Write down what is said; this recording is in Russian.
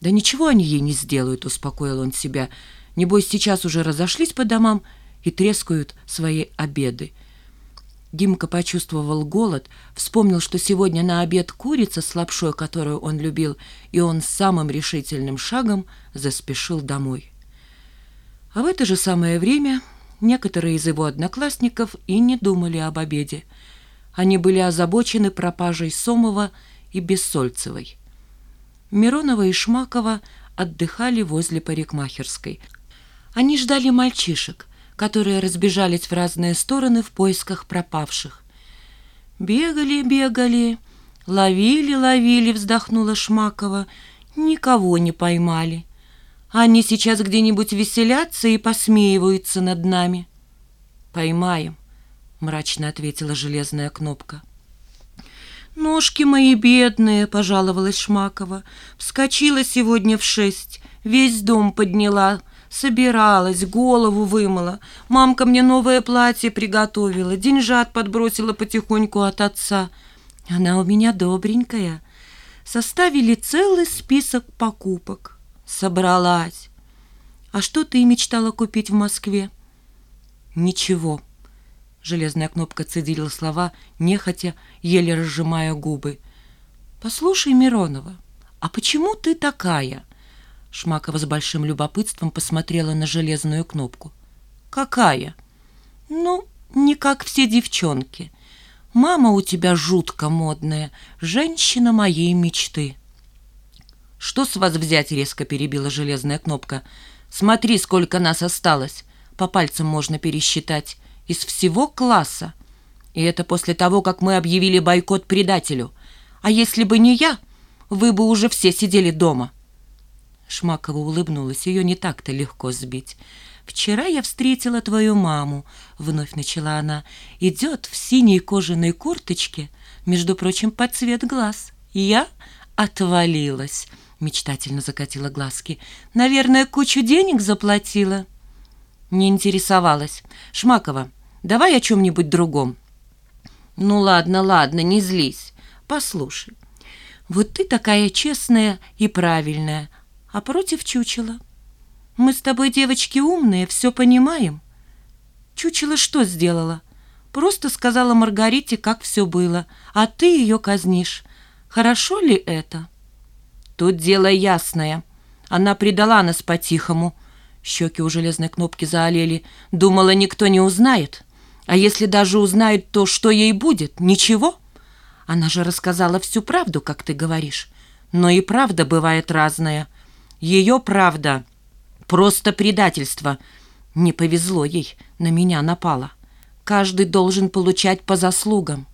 «Да ничего они ей не сделают», — успокоил он себя. «Небось, сейчас уже разошлись по домам и трескают свои обеды». Димка почувствовал голод, вспомнил, что сегодня на обед курица с лапшой, которую он любил, и он самым решительным шагом заспешил домой. А в это же самое время некоторые из его одноклассников и не думали об обеде. Они были озабочены пропажей Сомова и Бессольцевой. Миронова и Шмакова отдыхали возле парикмахерской. Они ждали мальчишек, которые разбежались в разные стороны в поисках пропавших. «Бегали, бегали, ловили, ловили», — вздохнула Шмакова. «Никого не поймали. Они сейчас где-нибудь веселятся и посмеиваются над нами». «Поймаем», — мрачно ответила железная кнопка. «Ножки мои бедные», — пожаловалась Шмакова. «Вскочила сегодня в шесть, весь дом подняла, собиралась, голову вымыла. Мамка мне новое платье приготовила, деньжат подбросила потихоньку от отца. Она у меня добренькая. Составили целый список покупок. Собралась. А что ты мечтала купить в Москве?» «Ничего». Железная кнопка цедила слова, нехотя, еле разжимая губы. «Послушай, Миронова, а почему ты такая?» Шмакова с большим любопытством посмотрела на железную кнопку. «Какая?» «Ну, не как все девчонки. Мама у тебя жутко модная, женщина моей мечты». «Что с вас взять?» — резко перебила железная кнопка. «Смотри, сколько нас осталось. По пальцам можно пересчитать из всего класса. И это после того, как мы объявили бойкот предателю. А если бы не я, вы бы уже все сидели дома». Шмакова улыбнулась. Ее не так-то легко сбить. «Вчера я встретила твою маму», — вновь начала она. «Идет в синей кожаной курточке, между прочим, под цвет глаз. Я отвалилась», — мечтательно закатила глазки. «Наверное, кучу денег заплатила». Не интересовалась. «Шмакова, Давай о чем-нибудь другом». «Ну ладно, ладно, не злись. Послушай, вот ты такая честная и правильная, а против чучела. Мы с тобой, девочки, умные, все понимаем». Чучело что сделала? Просто сказала Маргарите, как все было, а ты ее казнишь. Хорошо ли это? Тут дело ясное. Она предала нас по-тихому. Щеки у железной кнопки заолели. Думала, никто не узнает. А если даже узнают, то что ей будет? Ничего? Она же рассказала всю правду, как ты говоришь. Но и правда бывает разная. Ее правда — просто предательство. Не повезло ей, на меня напала. Каждый должен получать по заслугам.